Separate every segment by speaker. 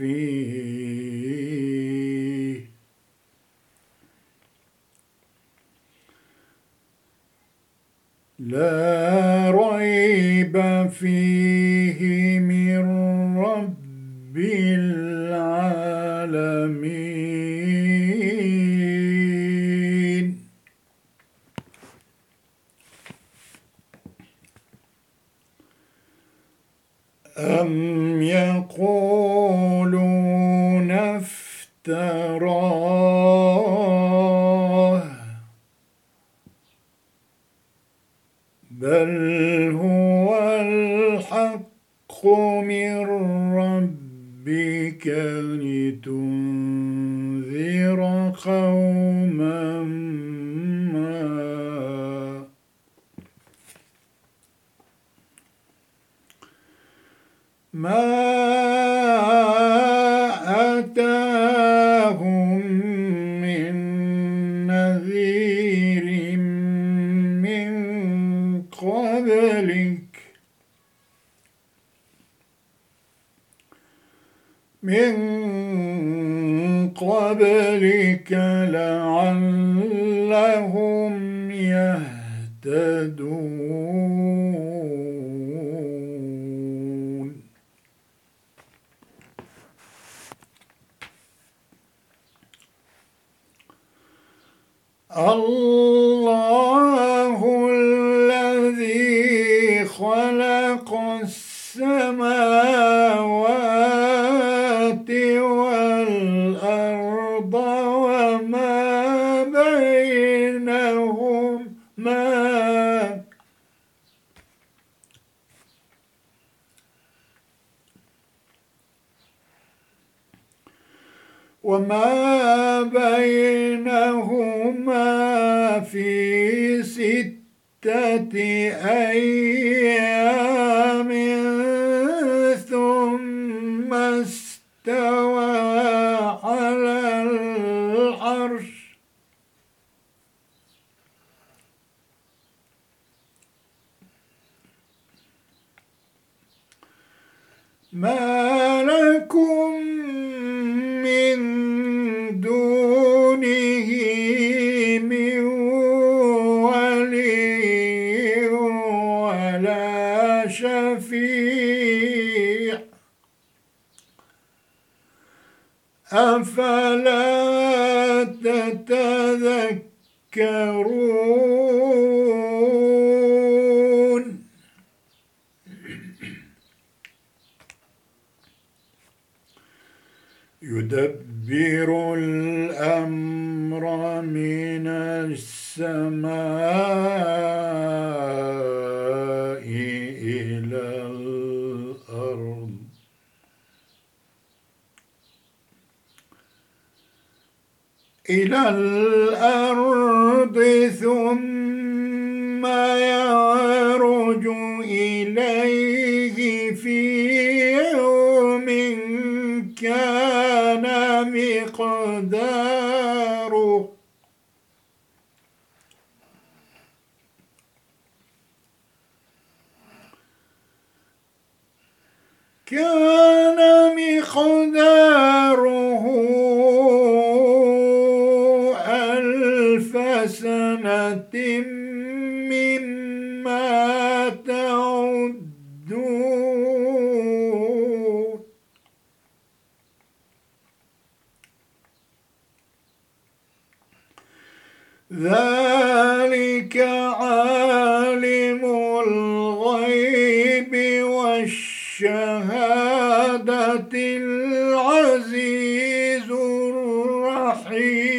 Speaker 1: فيه. لا ريب فيه من رب العالمين. أم يقولون لتنذر قوما ما ما أتاهم من نذير من قبلك من قبلك لعلهم يهتدون. الله الذي خلق السماوات والأرض وما بينهما وما بينهما في ستة أيام ثم استوى على العرش. ما لكم أفلا تتذكرون؟ يدبر الأمر من السماء إلى الأرض إلى الأرض ثم يعرج إليه في يوم كان مقداره. كان مقداره ألف سنة مما تعدون. ذلك عالم الغيب والشهادة العزيز الرحيم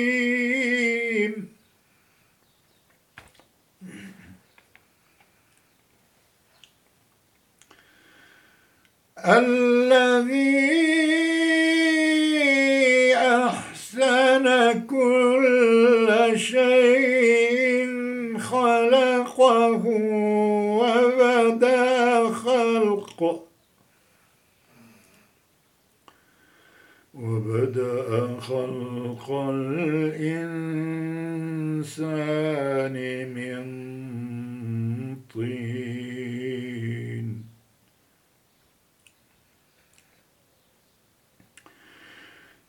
Speaker 1: الذي أحسن كل شيء خلقه وبدا خلقه. وبدأ خلق الإنسان من طين.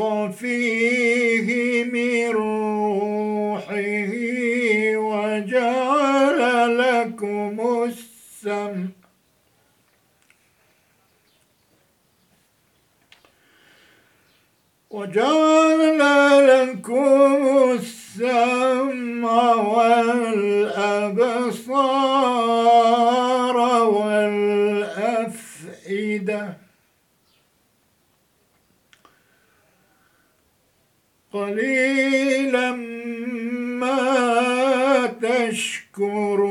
Speaker 1: ونفخ فيه من روحه وجعل لكم السمع. وجعل لكم السمع والأبصار والأفئدة. قليلا ما تشكرون.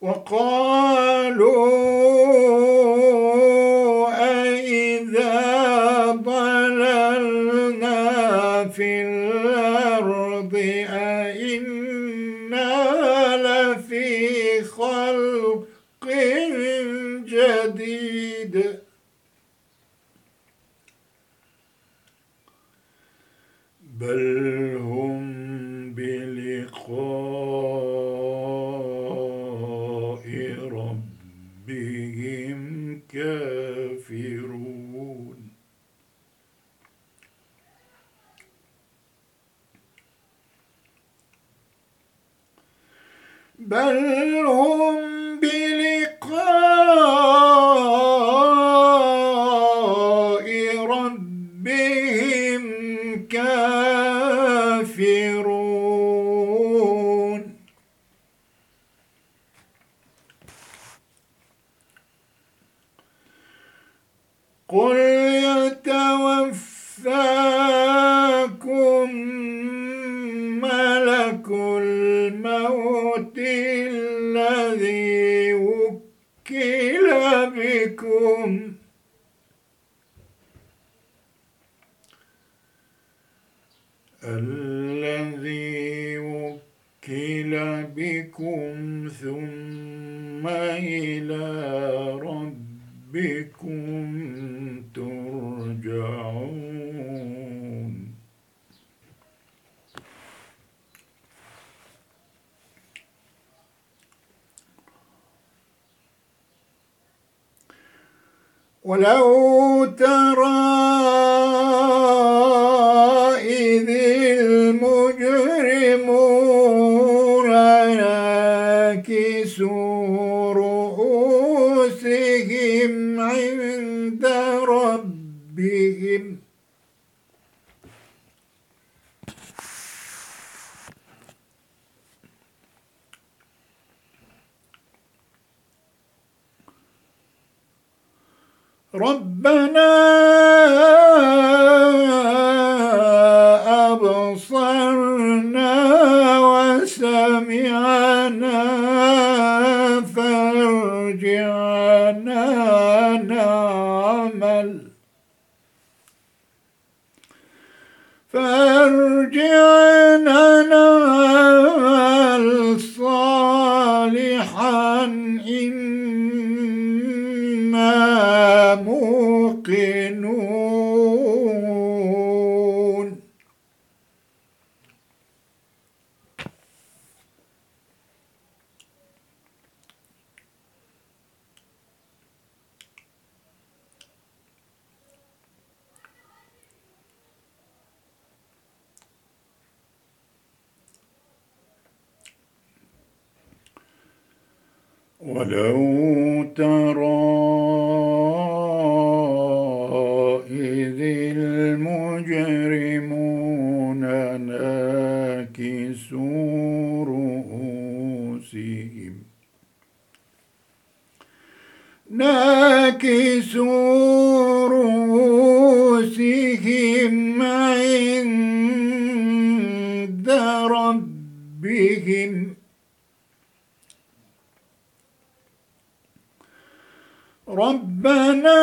Speaker 1: وقالوا ضللنا في الأرض أئنا لفي خلق جديد. بل هم بل هم رؤوسهم عند ربهم. ربنا أبصرنا وسمعنا فارجعنا نعمل ولو ترى ربنا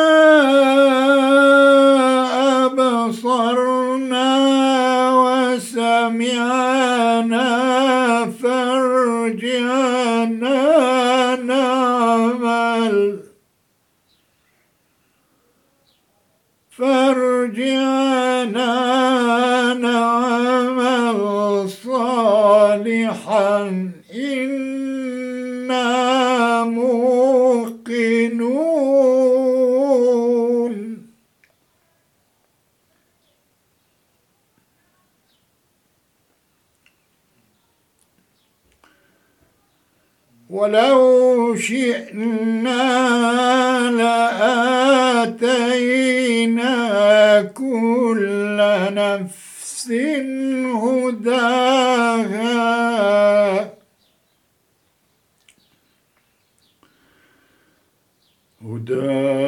Speaker 1: هداها. هداها.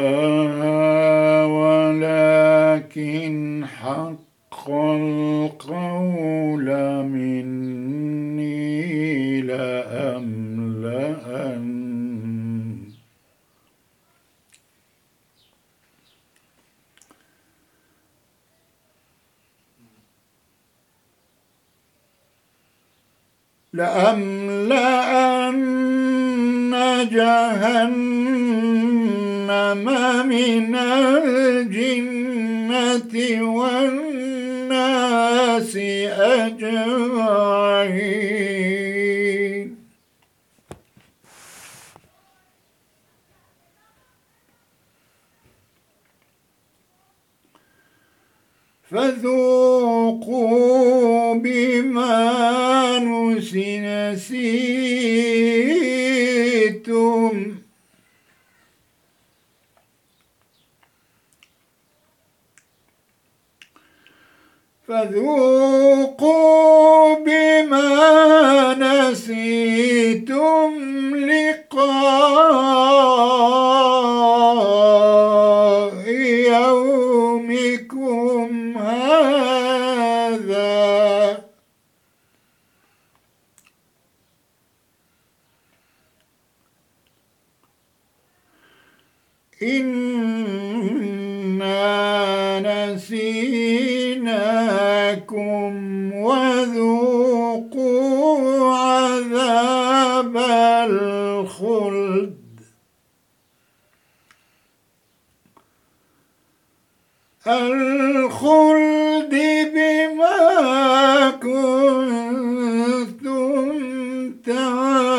Speaker 1: فذوقوا بما نسيتم فذوقوا بما نسيتم لقاء الخلد الخلد بما كنتم تعملون.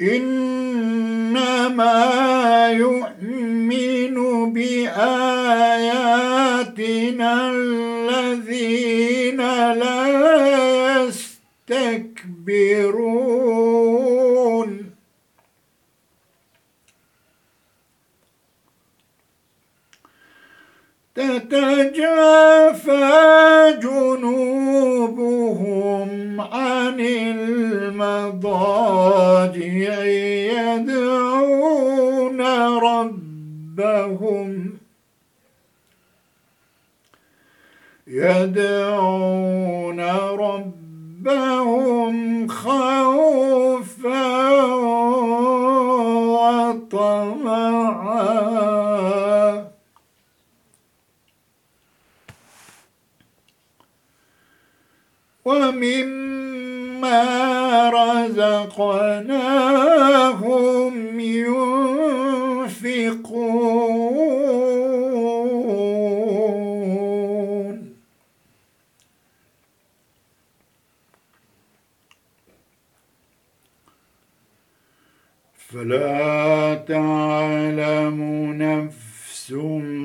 Speaker 1: إنما يؤمن بآياتنا الذين لا يستكبرون. تتجافى جنوبهم عن المضاجع يدعون ربهم. يدعون ربهم خوفا وطمعا. ومما رزقناهم ينفقون. فلا تعلم نفس ما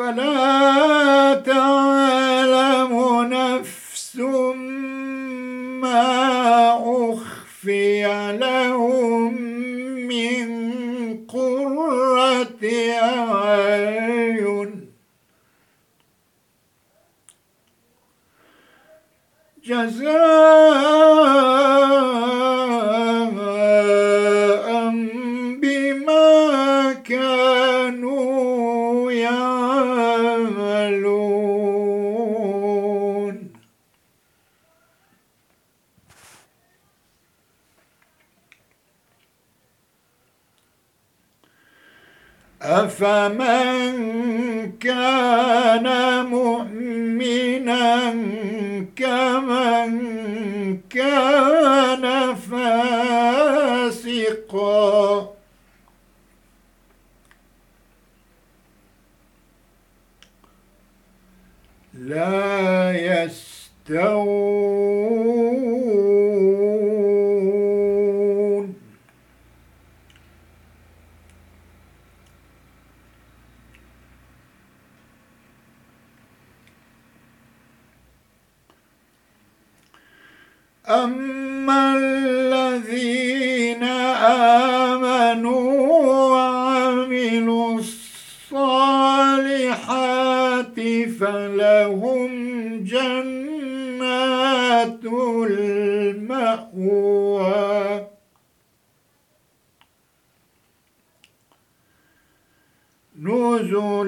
Speaker 1: فلا تعلم نفس ما أخفي لهم من قرة أعين. جزاء أفمن كان مؤمنا كمن كان فاسقا. لا يستوون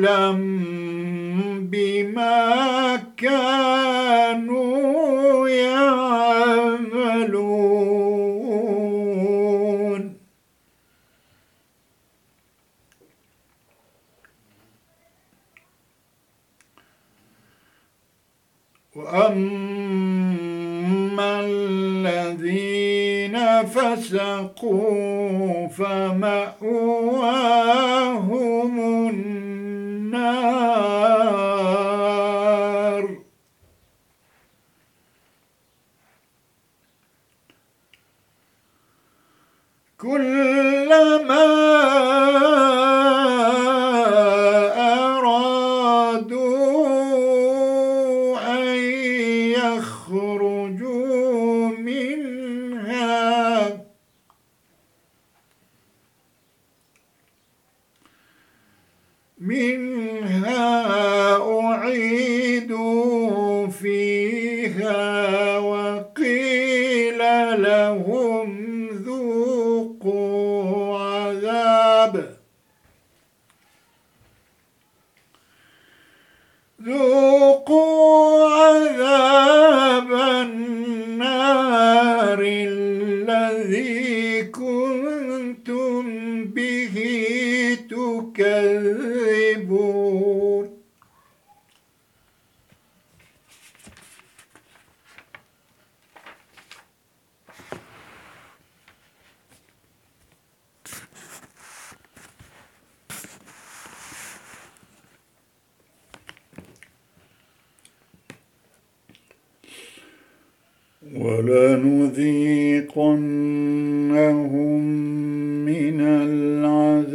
Speaker 1: نزلا كلما تكذبون ولنذيقنهم من العذاب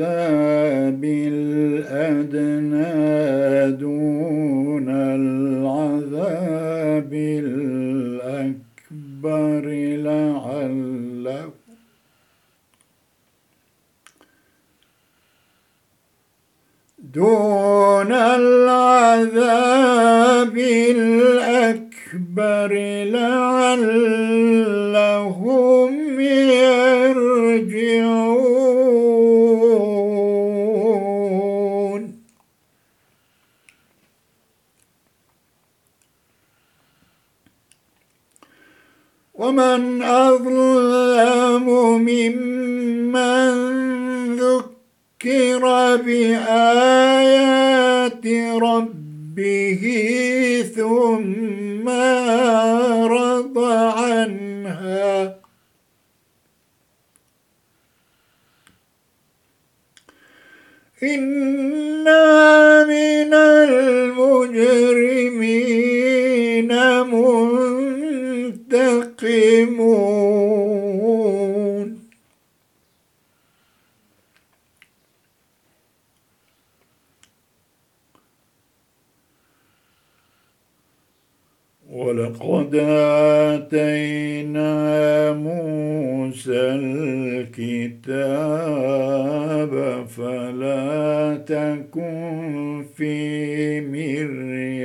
Speaker 1: الأدنى دون العذاب الأكبر لعلهم دون العذاب الأكبر لعلهم يرجعون. ومن أظلم ممن ذكر بآيات ربه ثم أعرض عنها. إنا من المجرمين من منتقمون ولقد آتينا موسى الكتاب فلا تكن في مرية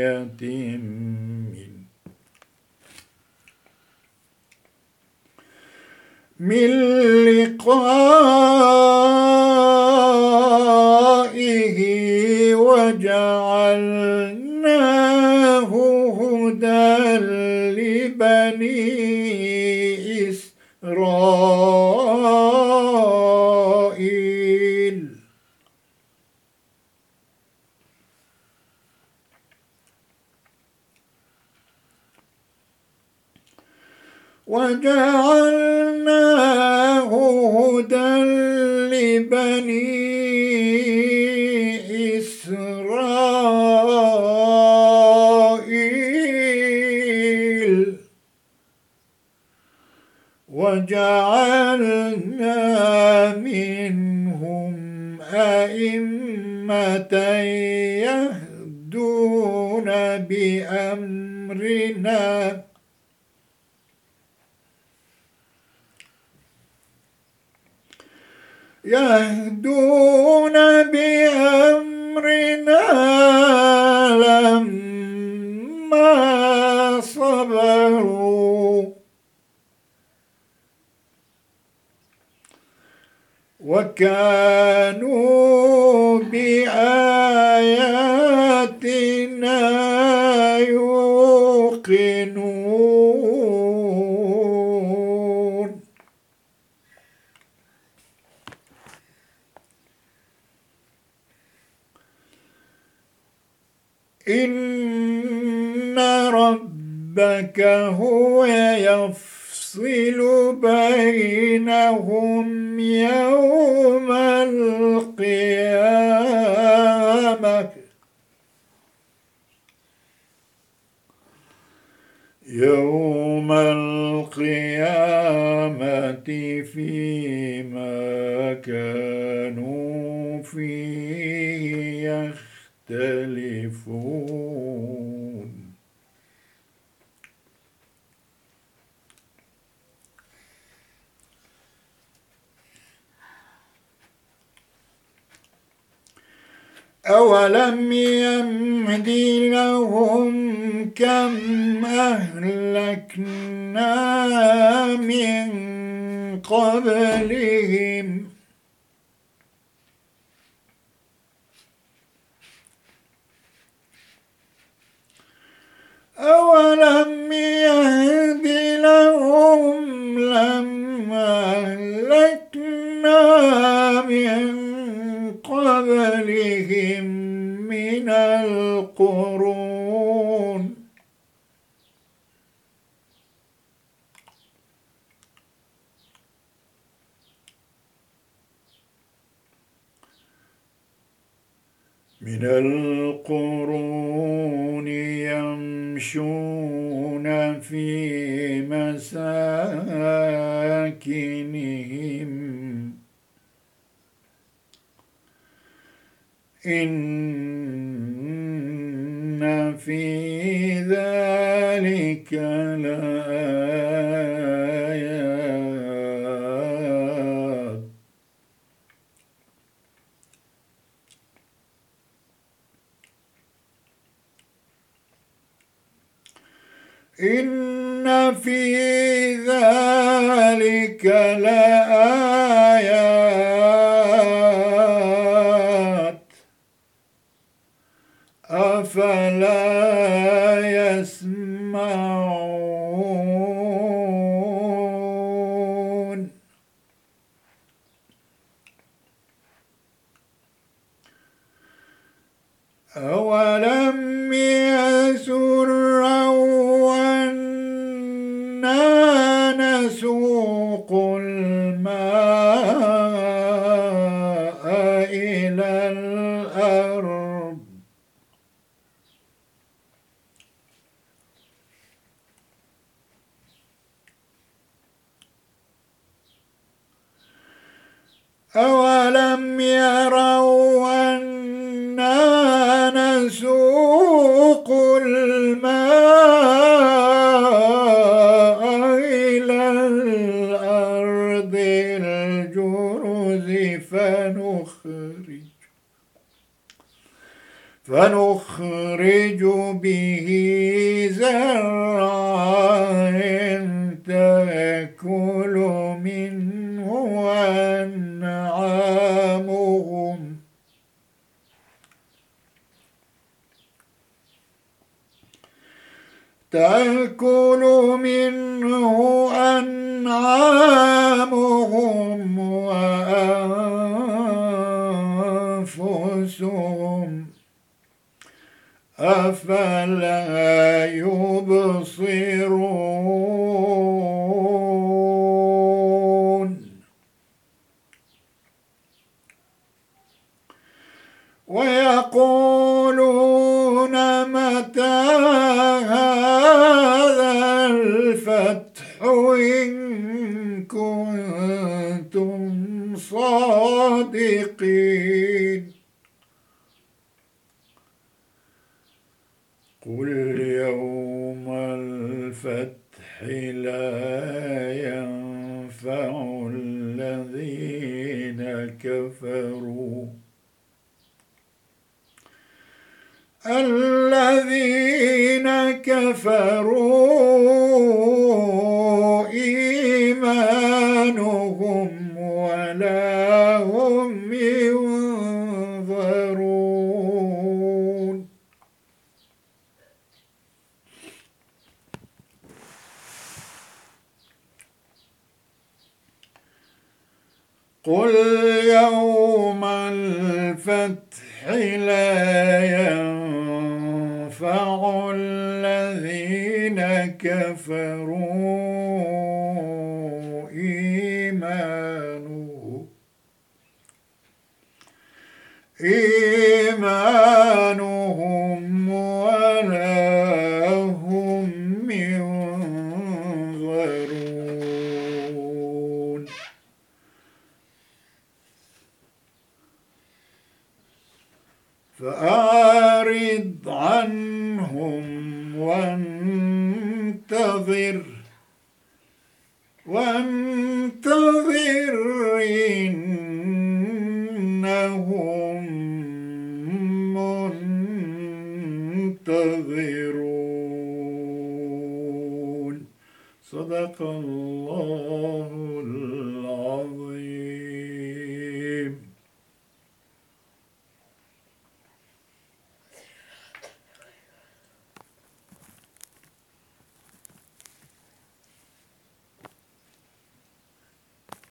Speaker 1: من من لقائه وجعلناه هدى لبني إسرائيل. وجعلناه لبني إن ربك هو يفصل بينهم يوم يختلفون أولم يمد لهم كم أهلكنا من قبلهم أولم يهد لهم لما أهلكنا من قبلهم من القرون من القرون يمشون في مساكنهم. إن في ذلك لآيات إن في ذلك لآيات تأكل منه أنعامهم وأنفسهم. أفلا يبصرون؟ ويقولون إن كنتم صادقين. قل يوم الفتح لا ينفع الذين كفروا. الذين كفروا إيمانهم ولا هم ينظرون قل يوم الفتح لا ينفع الذين كفروا إيمانهم إيمانهم